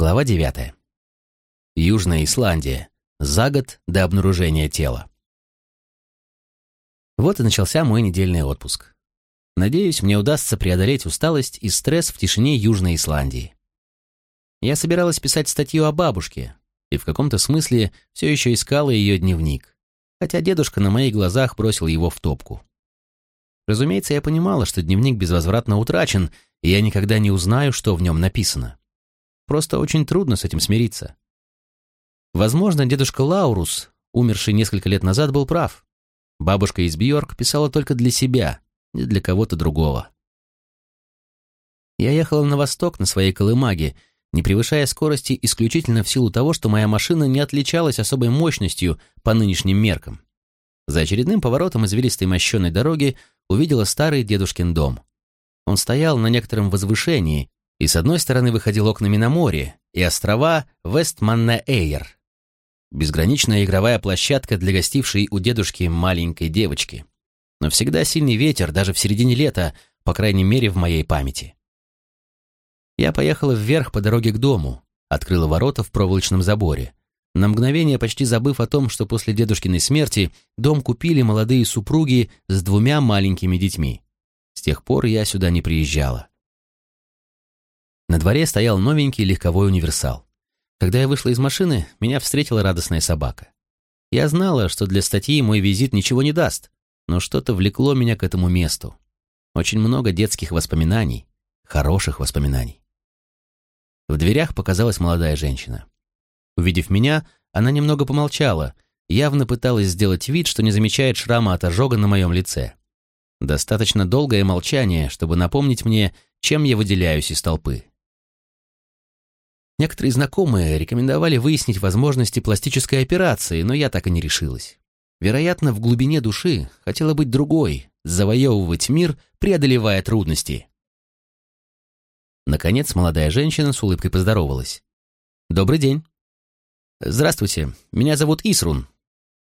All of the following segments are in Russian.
Глава 9. Южная Исландия. За год до обнаружения тела. Вот и начался мой недельный отпуск. Надеюсь, мне удастся преодолеть усталость и стресс в тишине Южной Исландии. Я собиралась писать статью о бабушке, и в каком-то смысле все еще искала ее дневник, хотя дедушка на моих глазах бросил его в топку. Разумеется, я понимала, что дневник безвозвратно утрачен, и я никогда не узнаю, что в нем написано. Просто очень трудно с этим смириться. Возможно, дедушка Лаурус, умерший несколько лет назад, был прав. Бабушка из Бьорк писала только для себя, не для кого-то другого. Я ехала на восток на своей колымаге, не превышая скорости исключительно в силу того, что моя машина не отличалась особой мощностью по нынешним меркам. За очередным поворотом извилистой мощенной дороги увидела старый дедушкин дом. Он стоял на некотором возвышении, и с одной стороны выходил окнами на море и острова Вестманна-Эйр. Безграничная игровая площадка для гостившей у дедушки маленькой девочки. Но всегда сильный ветер, даже в середине лета, по крайней мере, в моей памяти. Я поехала вверх по дороге к дому, открыла ворота в проволочном заборе, на мгновение почти забыв о том, что после дедушкиной смерти дом купили молодые супруги с двумя маленькими детьми. С тех пор я сюда не приезжала. На дворе стоял новенький легковой универсал. Когда я вышла из машины, меня встретила радостная собака. Я знала, что для статьи мой визит ничего не даст, но что-то влекло меня к этому месту. Очень много детских воспоминаний, хороших воспоминаний. В дверях показалась молодая женщина. Увидев меня, она немного помолчала, явно пыталась сделать вид, что не замечает шрама от ожога на моем лице. Достаточно долгое молчание, чтобы напомнить мне, чем я выделяюсь из толпы. Некоторые знакомые рекомендовали выяснить возможности пластической операции, но я так и не решилась. Вероятно, в глубине души хотела быть другой, завоевывать мир, преодолевая трудности. Наконец, молодая женщина с улыбкой поздоровалась. «Добрый день». «Здравствуйте, меня зовут Исрун».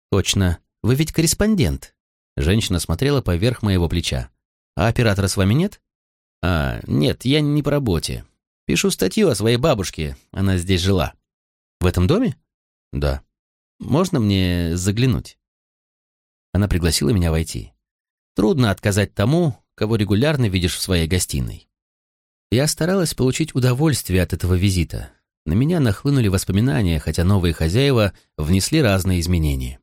«Точно, вы ведь корреспондент». Женщина смотрела поверх моего плеча. «А оператора с вами нет?» «А, нет, я не по работе. Пишу статью о своей бабушке. Она здесь жила. В этом доме? Да. Можно мне заглянуть? Она пригласила меня войти. Трудно отказать тому, кого регулярно видишь в своей гостиной. Я старалась получить удовольствие от этого визита. На меня нахлынули воспоминания, хотя новые хозяева внесли разные изменения.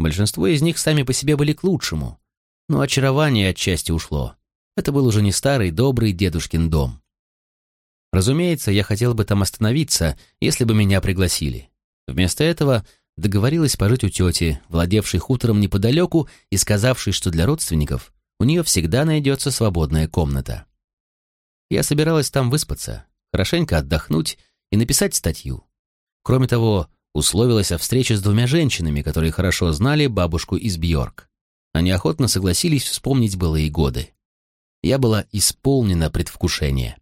Большинство из них сами по себе были к лучшему, но очарование отчасти ушло. Это был уже не старый добрый дедушкин дом. Разумеется, я хотел бы там остановиться, если бы меня пригласили. Вместо этого договорилась пожить у тети, владевшей хутором неподалеку и сказавшей, что для родственников у нее всегда найдется свободная комната. Я собиралась там выспаться, хорошенько отдохнуть и написать статью. Кроме того, условилась о встрече с двумя женщинами, которые хорошо знали бабушку из Бьорк. Они охотно согласились вспомнить былые годы. Я была исполнена предвкушения.